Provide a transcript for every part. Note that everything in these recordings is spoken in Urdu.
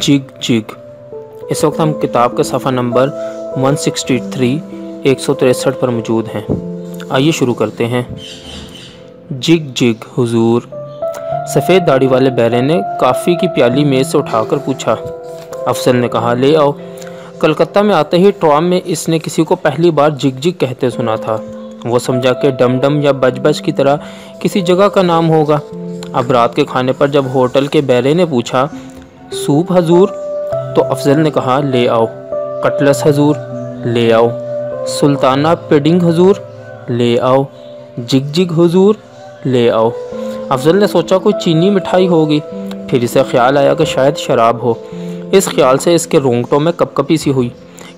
جگ جگ۔ اس وقت ہم کتاب کا صفحہ نمبر 163 163 پر موجود ہیں۔ آئیے شروع کرتے ہیں۔ جگ جگ، حضور۔ سفید داڑھی والے بیرے نے کافی کی پیالی میز سے اٹھا کر پوچھا۔ افسر نے کہا، لے آؤ۔ کلکتہ میں آتے ہی ٹرام میں اس نے کسی کو پہلی بار جگ جگ کہتے سنا تھا۔ وہ سمجھا کہ ڈم ڈم یا بج بج کی طرح کسی جگہ کا نام ہوگا۔ اب رات کے کھانے پر جب ہوٹل کے بیرے نے پوچھا سوپ حضور؟ تو افضل نے کہا، لے آؤ۔ کٹلس حضور، لے آؤ۔ سلطانہ پیڈنگ حضور، لے آؤ۔ جگ جگ حضور، لے آؤ۔ افضل نے سوچا، کوئی چینی مٹھائی ہوگی۔ پھر اسے خیال آیا کہ شاید شراب ہو۔ اس خیال سے اس کے رونگٹوں میں کپ کپی سی ہوئی،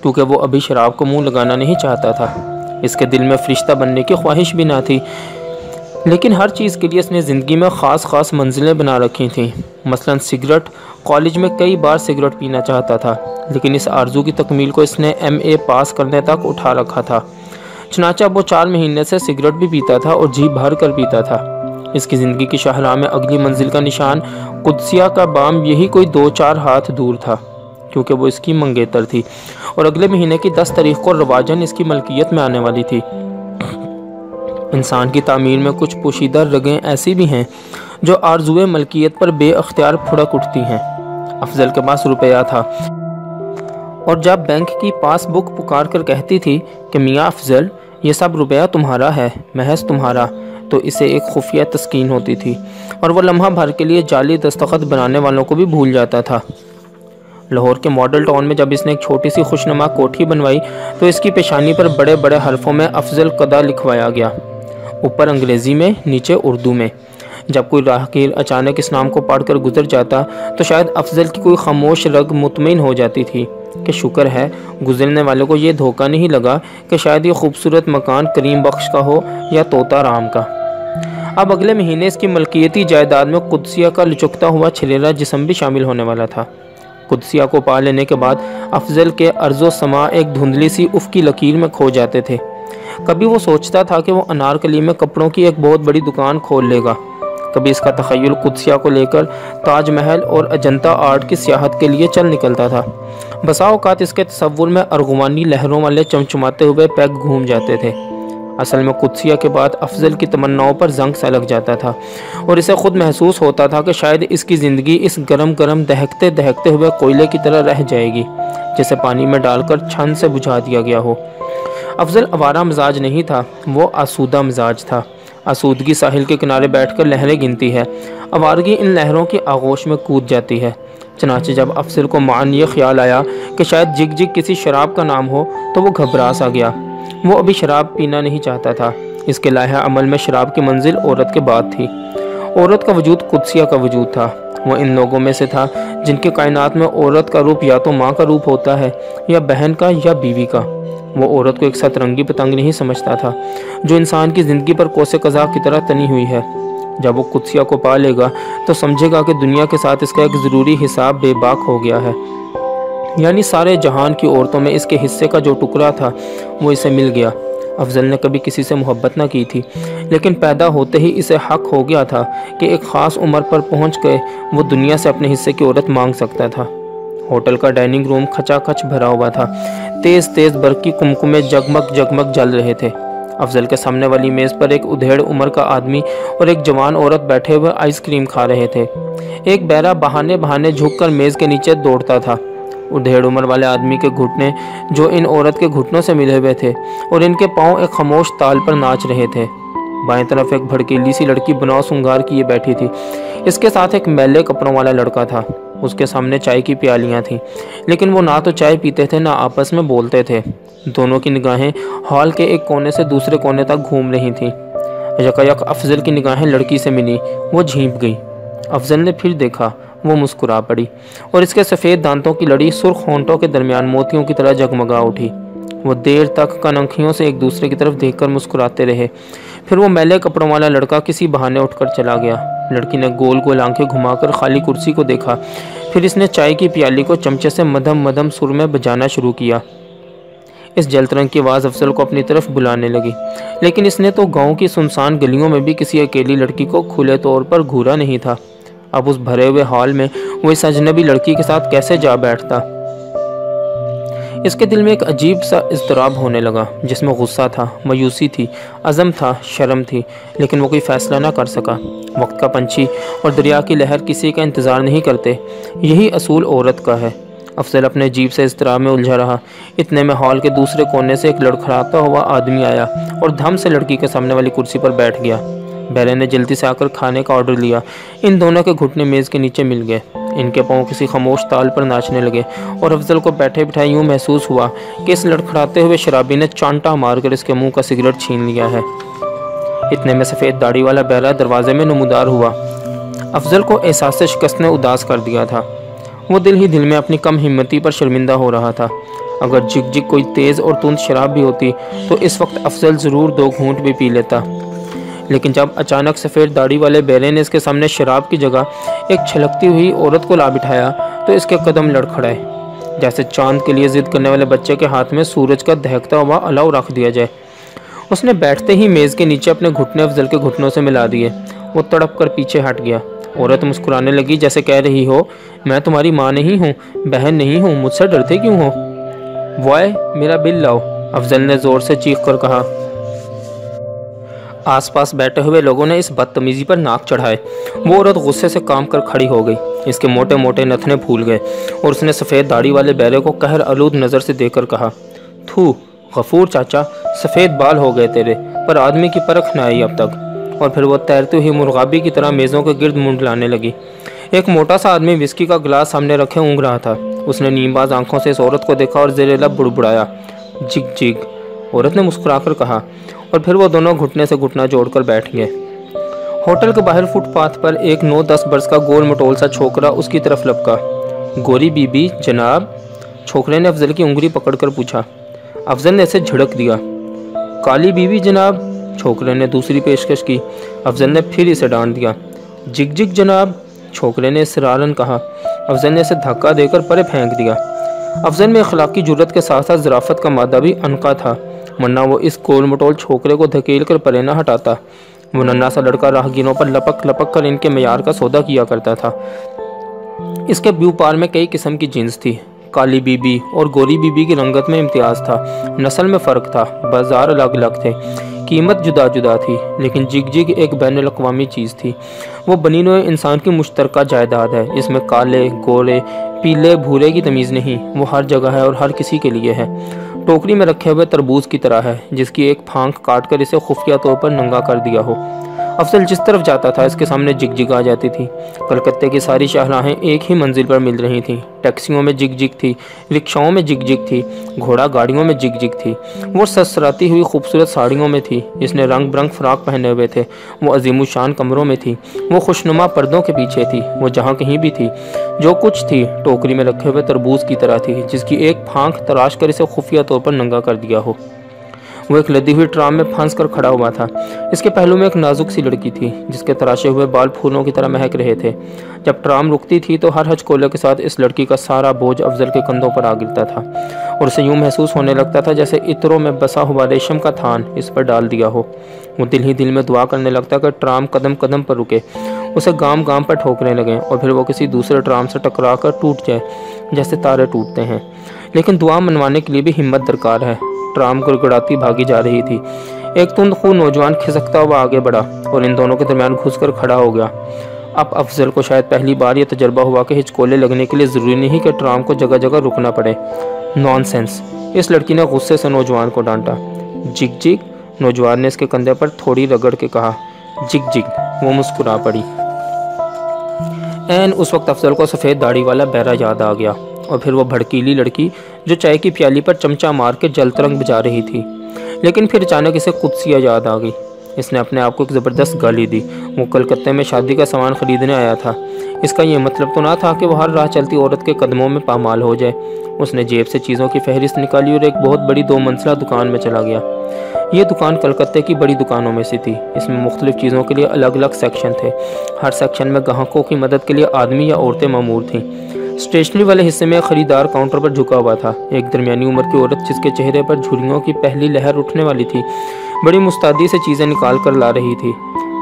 کیونکہ وہ ابھی شراب کو منہ لگانا نہیں چاہتا تھا۔ اس کے دل میں فرشتہ بننے کی خواہش بھی نہ تھی۔ لیکن ہر چیز کے لیے اس نے زندگی میں خاص خاص منزلیں بنا رکھی تھیں۔ مثلا سگریٹ، کالج میں کئی بار سگریٹ پینا چاہتا تھا، لیکن اس آرزو کی تکمیل کو اس نے ایم اے پاس کرنے تک اٹھا رکھا تھا۔ چنانچہ وہ چار مہینے سے سگریٹ بھی پیتا تھا اور جی بھر کر پیتا تھا۔ اس کی زندگی کی شاہراہ میں اگلی منزل کا نشان قدسیہ کا بام یہی کوئی دو چار ہاتھ دور تھا، کیونکہ وہ اس کی منگیتر تھی۔ اور اگلے مہینے کی دس تاریخ کو رواجن اس کی ملکیت میں آنے والی تھی۔ انسان کی تعمیر میں کچھ پوشیدہ رگیں ایسی بھی ہیں جو آرزوئے ملکیت پر بے اختیار پھڑک اٹھتی ہیں۔ افضل کے پاس روپیہ تھا۔ اور جب بینک کی پاس بک پکار کر کہتی تھی کہ میاں افضل، یہ سب روپیہ تمہارا ہے، محض تمہارا، تو اسے ایک خفیہ تسکین ہوتی تھی اور وہ لمحہ بھر کے لیے جعلی دستخط بنانے والوں کو بھی بھول جاتا تھا۔ لاہور کے ماڈل ٹاؤن میں جب اس نے ایک چھوٹی سی خوشنما کوٹھی بنوائی، تو اس کی پیشانی پر بڑے بڑے حرفوں میں افضل قدا لکھوایا گیا۔ اوپر انگریزی میں، نیچے اردو میں۔ جب کوئی راہگیر اچانک اس نام کو پڑھ کر گزر جاتا، تو شاید افضل کی کوئی خاموش رگ مطمئن ہو جاتی تھی کہ شکر ہے، گزرنے والوں کو یہ دھوکہ نہیں لگا کہ شاید یہ خوبصورت مکان کریم بخش کا ہو یا طوطا رام کا۔ اب اگلے مہینے اس کی ملکیتی جائیداد میں قدسیہ کا لچکتا ہوا چھلیرا جسم بھی شامل ہونے والا تھا۔ قدسیہ کو پا لینے کے بعد افضل کے عرض و سما ایک دھندلی سی اف کی لکیر میں کھو جاتے تھے۔ کبھی وہ سوچتا تھا کہ وہ انارکلی میں کپڑوں کی ایک بہت بڑی دکان کھول لے گا۔ کبھی اس کا تخیل قدسیہ کو لے کر تاج محل اور اجنتا آرٹ کی سیاحت کے لیے چل نکلتا تھا۔ بسا اوقات اس کے تصور میں ارغوانی لہروں والے چمچماتے ہوئے پیگ گھوم جاتے تھے۔ اصل میں قدسیہ کے بعد افضل کی تمناؤں پر زنگ سا لگ جاتا تھا اور اسے خود محسوس ہوتا تھا کہ شاید اس کی زندگی اس گرم گرم دہکتے دہکتے ہوئے کوئلے کی طرح رہ جائے گی، جسے پانی میں ڈال کر چھن سے بجھا دیا گیا ہو۔ افضل آوارہ مزاج نہیں تھا، وہ آسودہ مزاج تھا۔ آسودگی ساحل کے کنارے بیٹھ کر لہریں گنتی ہے۔ آوارگی ان لہروں کی آغوش میں کود جاتی ہے۔ چنانچہ جب افضل کو مان یہ خیال آیا کہ شاید جگ جگ کسی شراب کا نام ہو، تو وہ گھبرا سا گیا۔ وہ ابھی شراب پینا نہیں چاہتا تھا۔ اس کے لاحہ عمل میں شراب کی منزل عورت کے بعد تھی۔ عورت کا وجود قدسیہ کا وجود تھا۔ وہ ان لوگوں میں سے تھا جن کے کائنات میں عورت کا روپ یا تو ماں کا روپ ہوتا ہے، یا بہن کا یا بیوی کا۔ وہ عورت کو ایک سترنگی پتنگ نہیں سمجھتا تھا، جو انسان کی زندگی پر کوسے قضا کی طرح تنی ہوئی ہے۔ جب وہ قدسیہ کو پا لے گا تو سمجھے گا کہ دنیا کے ساتھ اس کا ایک ضروری حساب بے باک ہو گیا ہے۔ یعنی سارے جہان کی عورتوں میں اس کے حصے کا جو ٹکڑا تھا، وہ اسے مل گیا۔ افضل نے کبھی کسی سے محبت نہ کی تھی، لیکن پیدا ہوتے ہی اسے حق ہو گیا تھا کہ ایک خاص عمر پر پہنچ کے وہ دنیا سے اپنے حصے کی عورت مانگ سکتا تھا۔ ہوٹل کا ڈائننگ روم کھچا کھچ بھرا ہوا تھا۔ تیز تیز برقی کمکمے جگمگ جگمگ جل رہے تھے۔ افضل کے سامنے والی میز پر ایک ادھیڑ عمر کا آدمی اور ایک جوان عورت بیٹھے ہوئے آئس کریم کھا رہے تھے۔ ایک بیرا بہانے بہانے جھک کر میز کے نیچے دوڑتا تھا۔ ادھیڑ عمر والے آدمی کے گھٹنے جو ان عورت کے گھٹنوں سے ملے ہوئے تھے اور ان کے پاؤں ایک خاموش تال پر ناچ رہے تھے۔ بائیں طرف ایک بھڑکیلی سی لڑکی بناؤ سنگار کیے بیٹھی تھی۔ اس کے ساتھ ایک میلے کپڑوں والا لڑکا تھا۔ اس کے سامنے چائے کی پیالیاں تھیں۔ لیکن وہ نہ تو چائے پیتے تھے نہ آپس میں بولتے تھے۔ دونوں کی نگاہیں ہال کے ایک کونے سے دوسرے کونے تک گھوم رہی تھیں۔ یکا یک افضل کی نگاہیں لڑکی سے ملی۔ وہ جھینپ گئی۔ افضل نے پھر دیکھا۔ وہ مسکرا پڑی۔ اور اس کے سفید دانتوں کی لڑی سرخ ہونٹوں کے درمیان موتیوں کی طرح جگمگا اٹھی۔ وہ دیر تک کنکھیوں سے ایک دوسرے کی طرف دیکھ کر مسکراتے رہے۔ پھر وہ میلے کپڑوں والا لڑکا کسی بہانے اٹھ کر چلا گیا۔ لڑکی نے گول گول آنکھیں گھما کر خالی کرسی کو دیکھا۔ پھر اس نے چائے کی پیالی کو چمچے سے مدھم مدھم سر میں بجانا شروع کیا۔ اس جلت رنگ کی آواز افضل کو اپنی طرف بلانے لگی۔ لیکن اس نے تو گاؤں کی سنسان گلیوں میں بھی کسی اکیلی لڑکی کو کھلے طور پر گھورا نہیں تھا۔ اب اس بھرے ہوئے ہال میں وہ اس اجنبی لڑکی کے ساتھ کیسے جا بیٹھتا؟ اس کے دل میں ایک عجیب سا اضطراب ہونے لگا، جس میں غصہ تھا میوسی تھی، عزم تھا، شرم تھی، لیکن وہ کوئی فیصلہ نہ کر سکا۔ وقت کا پنچھی اور دریا کی لہر کسی کا انتظار نہیں کرتے۔ یہی اصول عورت کا ہے۔ افضل اپنے جیب سے اضطراب میں الجھا رہا۔ اتنے میں ہال کے دوسرے کونے سے ایک لڑکھڑاتا ہوا آدمی آیا اور دھم سے لڑکی کے سامنے والی کرسی پر بیٹھ گیا۔ بیرے نے جلدی سے آ کر کھانے کا آرڈر لیا۔ ان دونوں کے گھٹنے میز کے نیچے مل گئے۔ ان کے پاؤں کسی خاموش تال پر ناچنے لگے اور افضل کو بیٹھے بٹھائے یوں محسوس ہوا کہ اس لڑکھڑاتے ہوئے شرابی نے چانٹا مار کر اس کے منہ کا سگریٹ چھین لیا ہے۔ اتنے میں سفید داڑھی والا بیرا دروازے میں نمودار ہوا۔ افضل کو احساس شکست نے اداس کر دیا تھا۔ وہ دل ہی دل میں اپنی کم ہمتی پر شرمندہ ہو رہا تھا۔ اگر جگ جگ کوئی تیز اور تند شراب بھی ہوتی تو اس وقت افضل ضرور دو گھونٹ بھی پی لیتا۔ لیکن جب اچانک سفید داڑھی والے بیرے نے اس کے سامنے شراب کی جگہ ایک چھلکتی ہوئی عورت کو لا بٹھایا تو اس کے قدم لڑکھڑائے جیسے چاند کے لیے ضد کرنے والے بچے کے ہاتھ میں سورج کا دہکتا ہوا الاؤ رکھ دیا جائے۔ اس نے بیٹھتے ہی میز کے نیچے اپنے گھٹنے افضل کے گھٹنوں سے ملا دیے۔ وہ تڑپ کر پیچھے ہٹ گیا۔ عورت مسکرانے لگی جیسے کہہ رہی ہو، میں تمہاری ماں نہیں ہوں، بہن نہیں ہوں، مجھ سے ڈرتے کیوں ہو؟ وائے، میرا بل لاؤ، افضل نے زور سے چیخ کر کہا۔ آس پاس بیٹھے ہوئے لوگوں نے اس بدتمیزی پر ناک چڑھائے۔ وہ عورت غصے سے کام کر کھڑی ہو گئی۔ اس کے موٹے موٹے نتنے پھول گئے اور اس نے سفید داڑھی والے بیرے کو قہر آلود نظر سے دیکھ کر کہا، تھو، غفور چاچا، سفید بال ہو گئے تیرے، پر آدمی کی پرکھ نہ آئی اب تک۔ اور پھر وہ تیرتے ہوئی مرغابی کی طرح میزوں کے گرد منڈ لانے لگی۔ ایک موٹا سا آدمی وسکی کا گلاس سامنے رکھے اونگ رہا تھا۔ اس نے نیم باز آنکھوں سے اس عورت کو دیکھا اور زیر لب بڑبڑایا۔ جگ جگ۔ عورت نے مسکرا کر کہا اور پھر وہ دونوں گھٹنے سے گھٹنا جوڑ کر بیٹھ گئے ہوٹل کے باہر فٹ پاتھ پر ایک نو دس برس کا گول مٹول سا چھوکرا اس کی طرف لپکا۔ گوری بی بی جناب، چھوکرے نے افضل کی انگلی پکڑ کر پوچھا۔ افضل نے اسے جھڑک دیا۔ کالی بی بی جناب، چھوکرے نے دوسری پیشکش کی۔ افضل نے پھر اسے ڈانٹ دیا۔ جگ جگ، جناب، چھوکرے نے سرارن کہا۔ افضل نے اسے دھکا دے کر پرے پھینک دیا۔ افضل میں اخلاقی جرت کے ساتھ ساتھ ذرافت کا مادہ بھی انقا تھا۔ ورنہ وہ اس گول مٹول چھوکرے کو دھکیل کر پرے نہ ہٹاتا۔ وہ ننا سا لڑکا راہگینوں پر لپک لپک کر ان کے معیار کا سودا کیا کرتا تھا۔ اس کے بیو پار میں کئی قسم کی جنس تھی۔ کالی بی بی اور گوری بی بی کی رنگت میں امتیاز تھا۔ نسل میں فرق تھا۔ بازار الگ الگ تھے۔ قیمت جدا جدا تھی، لیکن جگ جگ ایک بین الاقوامی چیز تھی۔ وہ بنی نوع انسان کی مشترکہ جائیداد ہے۔ اس میں کالے، گورے، پیلے، بھورے کی تمیز نہیں۔ وہ ہر جگہ ہے اور ہر کسی کے لیے ہے۔ ٹوکری میں رکھے ہوئے تربوز کی طرح ہے، جس کی ایک پھانک کاٹ کر اسے خفیہ طور پر ننگا کر دیا ہو۔ افضل جس طرف جاتا تھا، اس کے سامنے جگ جگ آ جاتی تھی۔ کلکتے کی ساری شاہراہیں ایک ہی منزل پر مل رہی تھیں۔ ٹیکسیوں میں جگ جگ تھی، رکشاؤں میں جگ جگ تھی، گھوڑا گاڑیوں میں جگ جگ تھی۔ وہ سسراتی ہوئی خوبصورت ساڑیوں میں تھی، جس نے رنگ برنگ فراق پہنے ہوئے تھے۔ وہ عظیم الشان کمروں میں تھی۔ وہ خوشنما پردوں کے پیچھے تھی۔ وہ جہاں کہیں بھی تھی۔ جو کچھ تھی، ٹوکری میں رکھے ہوئے تربوز کی طرح تھی، جس کی ایک پھانک تراش کر اسے خفیہ طور پر ننگا کر دیا ہو۔ وہ ایک لدی ہوئی ٹرام میں پھنس کر کھڑا ہوا تھا۔ اس کے پہلو میں ایک نازک سی لڑکی تھی، جس کے تراشے ہوئے بال پھولوں کی طرح مہک رہے تھے۔ جب ٹرام رکتی تھی تو ہر ہچ کولے کے ساتھ اس لڑکی کا سارا بوجھ افضل کے کندھوں پر آ گرتا تھا۔ اور اسے یوں محسوس ہونے لگتا تھا جیسے عطروں میں بسا ہوا ریشم کا تھان اس پر ڈال دیا ہو۔ وہ دل ہی دل میں دعا کرنے لگتا کہ ٹرام قدم قدم پر رکے۔ اسے گام گام پر ٹھوکنے لگیں اور پھر وہ کسی دوسرے ٹرام سے ٹکرا کر ٹوٹ جائے جیسے تارے ٹوٹتے ہیں۔ لیکن دعا منوانے کے لیے بھی ہمت درکار ہے۔ ٹرام گڑگڑاتی بھاگی جا رہی تھی۔ ایک تند خون نوجوان کھسکتا ہوا آگے بڑھا اور ان دونوں کے درمیان گھس کر کھڑا ہو گیا۔ اب افضل کو شاید پہلی بار یہ تجربہ ہوا کہ ہچکولے لگنے کے لیے ضروری نہیں کہ ٹرام کو جگہ جگہ رکنا پڑے۔ نان سینس اس لڑکی نے غصے سے نوجوان کو ڈانٹا۔ جگ جگ! نوجوان نے اس کے کندھے پر تھوڑی رگڑ کے کہا۔ جگ جگ! وہ مسکرا پڑی۔ این اس وقت افضل کو سفید داڑھی والا بیرا یاد آ گیا۔ اور پھر وہ بھڑکیلی لڑکی جو چائے کی پیالی پر چمچہ مار کے جل ترنگ بجا رہی تھی۔ لیکن پھر اچانک اسے قدسیہ یاد آ گئی۔ اس نے اپنے آپ کو ایک زبردست گالی دی۔ وہ کلکتے میں شادی کا سامان خریدنے آیا تھا۔ اس کا یہ مطلب تو نہ تھا کہ وہ ہر راہ چلتی عورت کے قدموں میں پامال ہو جائے۔ اس نے جیب سے چیزوں کی فہرست نکالی اور ایک بہت بڑی دو منزلہ دکان میں چلا گیا۔ یہ دکان کلکتے کی بڑی دکانوں میں سے تھی۔ اس میں مختلف چیزوں کے لیے الگ الگ سیکشن تھے۔ ہر سیکشن میں گاہکوں کی مدد کے لیے آدمی یا عورتیں معمور تھیں۔ اسٹیشنری والے حصے میں خریدار کاؤنٹر پر جھکا ہوا تھا۔ ایک درمیانی عمر کی عورت جس کے چہرے پر جھریوں کی پہلی لہر اٹھنے والی تھی، بڑی مستعدی سے چیزیں نکال کر لا رہی تھی۔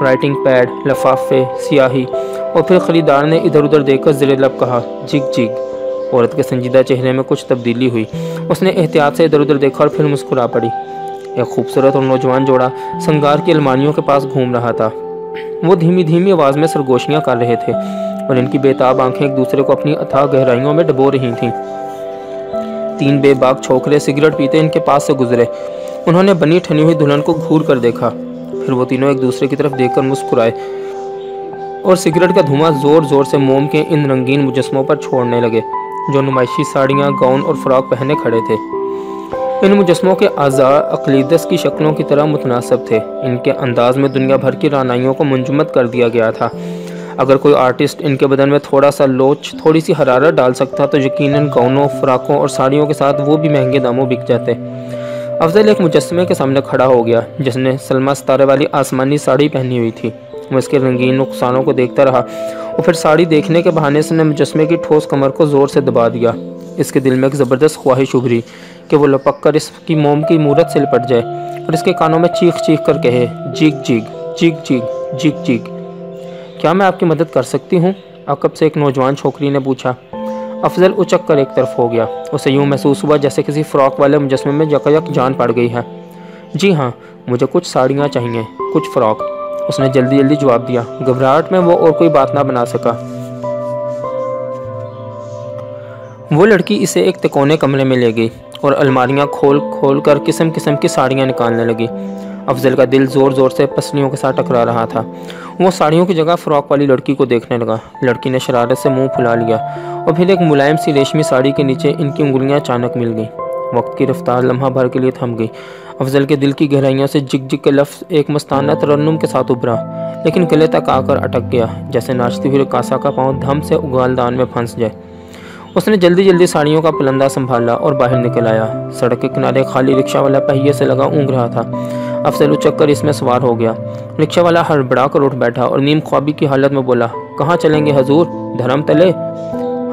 رائٹنگ پیڈ، لفافے، سیاہی، اور پھر خریدار نے ادھر ادھر دیکھ کر زیر لب کہا، جگ جگ۔ عورت کے سنجیدہ چہرے میں کچھ تبدیلی ہوئی۔ اس نے احتیاط سے ادھر ادھر دیکھا اور پھر مسکرا پڑی۔ ایک خوبصورت اور نوجوان جوڑا سنگار کی المانیوں کے پاس گھوم رہا تھا۔ وہ دھیمی دھیمی آواز میں سرگوشیاں کر رہے تھے۔ اور ان کی بےتاب آنکھیں ایک دوسرے کو اپنی اتھا گہرائیوں میں ڈبو رہی تھیں۔ تین بے باغ چھوکرے سگریٹ پیتے ان کے پاس سے گزرے۔ انہوں نے بنی ٹھنی ہوئی دلہن کو گھور کر دیکھا۔ پھر وہ تینوں ایک دوسرے کی طرف دیکھ کر مسکرائے۔ اور سگریٹ کا دھواں زور زور سے موم کے ان رنگین مجسموں پر چھوڑنے لگے، جو نمائشی ساڑیاں، گاؤن اور فراک پہنے کھڑے تھے۔ ان مجسموں کے اعضاء اقلیدس کی شکلوں کی طرح متناسب تھے۔ ان کے انداز میں دنیا بھر کی رانائیوں کو منجمد کر دیا گیا تھا۔ اگر کوئی آرٹسٹ ان کے بدن میں تھوڑا سا لوچ، تھوڑی سی حرارت ڈال سکتا تو یقیناً گاؤنوں فراکوں اور ساڑیوں کے ساتھ وہ بھی مہنگے داموں بک جاتے۔ افضل ایک مجسمے کے سامنے کھڑا ہو گیا، جس نے سلمہ ستارے والی آسمانی ساڑی پہنی ہوئی تھی۔ وہ اس کے رنگین نقصانوں کو دیکھتا رہا اور پھر ساڑی دیکھنے کے بہانے سے نے مجسمے کی ٹھوس کمر کو زور سے دبا دیا۔ اس کے دل میں ایک زبردست خواہش ابھری کہ وہ لپک کر اس کی موم کی مورت سے لپٹ جائے اور اس کے کانوں میں چیخ چیخ کر کہے، جیگ جیگ جیگ جیگ جیگ جیگ۔ کیا میں آپ کی مدد کر سکتی ہوں؟ عقب سے ایک نوجوان چھوکری نے پوچھا۔ افضل اچک کر ایک طرف ہو گیا۔ اسے یوں محسوس ہوا جیسے کسی فراک والے مجسمے میں یک جان پڑ گئی ہے۔ جی ہاں مجھے کچھ ساڑیاں چاہیے، کچھ فراک اس نے جلدی جلدی جواب دیا۔ گھبراہٹ میں وہ اور کوئی بات نہ بنا سکا۔ وہ لڑکی اسے ایک تکونے کمرے میں لے گئی اور الماریاں کھول کھول کر قسم قسم کی ساڑیاں نکالنے لگی۔ افضل کا دل زور زور سے پسلیوں کے ساتھ ٹکرا رہا تھا۔ وہ ساڑیوں کی جگہ فراک والی لڑکی کو دیکھنے لگا۔ لڑکی نے شرارت سے منہ پھلا لیا اور پھر ایک ملائم سی ریشمی ساڑی کے نیچے ان کی انگلیاں اچانک مل گئیں۔ وقت کی رفتار لمحہ بھر کے لیے تھم گئی۔ افضل کے دل کی گہرائیوں سے جگ جگ کے لفظ ایک مستانہ ترنم کے ساتھ ابھرا، لیکن گلے تک آ کر اٹک گیا، جیسے ناچتی ہوئی کاسا کا پاؤں دھم سے اگال دان میں پھنس جائے۔ اس نے جلدی جلدی ساڑیوں کا پلندہ سنبھالا اور باہر نکل آیا۔ سڑک کے کنارے خالی رکشہ والا پہیے سے لگا اونگ رہا تھا۔ افضل اچک کر اس میں سوار ہو گیا۔ رکشہ والا ہڑبڑا کر اٹھ بیٹھا اور نیم خوابی کی حالت میں بولا، کہاں چلیں گے حضور؟ دھرم تلے؟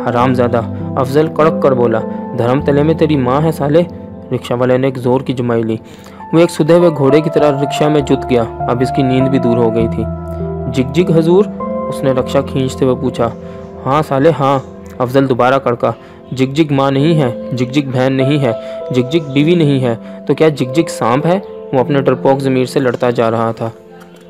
حرام زیادہ افضل کڑک کر بولا۔ دھرم تلے میں تیری ماں ہے سالے؟ رکشہ والے نے ایک زور کی جمائی لی۔ وہ ایک سدھے ہوئے گھوڑے کی طرح رکشہ میں جت گیا۔ اب اس کی نیند بھی دور ہو گئی تھی۔ جگ جگ حضور؟ اس نے رکشہ کھینچتے ہوئے پوچھا۔ ہاں سالے ہاں افضل دوبارہ کڑکا۔ جگ جگ ماں نہیں ہے، جگ جگ بہن نہیں ہے، جگ جگ بیوی نہیں ہے۔ تو کیا جگ جگ سانپ ہے؟ وہ اپنے ڈرپوک ضمیر سے لڑتا جا رہا تھا۔